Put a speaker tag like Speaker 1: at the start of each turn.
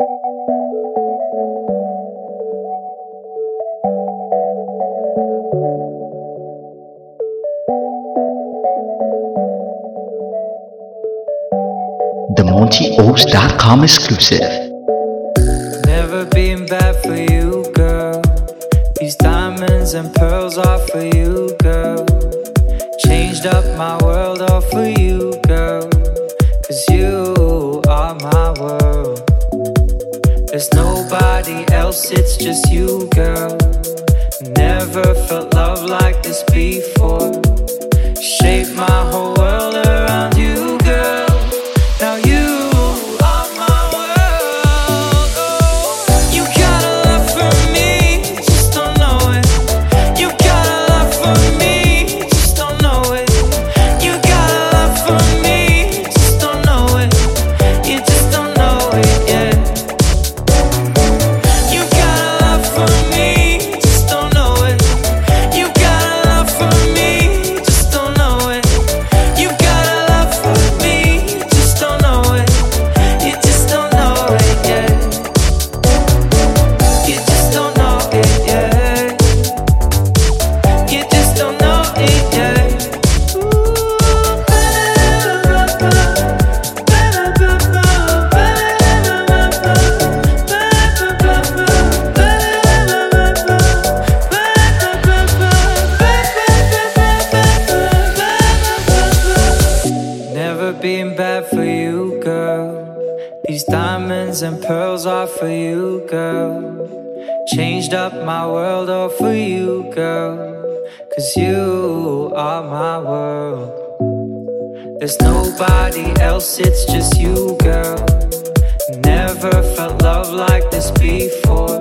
Speaker 1: The MontyOaks.com exclusive.
Speaker 2: Never been bad for you, girl. These diamonds and pearls are for you, girl. Changed up my world all for you, girl. Cause you are my world. There's nobody else, it's just you, girl. Never felt love like this before. Girl. These diamonds and pearls are for you, girl. Changed up my world all for you, girl. Cause you are my world. There's nobody else, it's just you, girl. Never felt love like this before.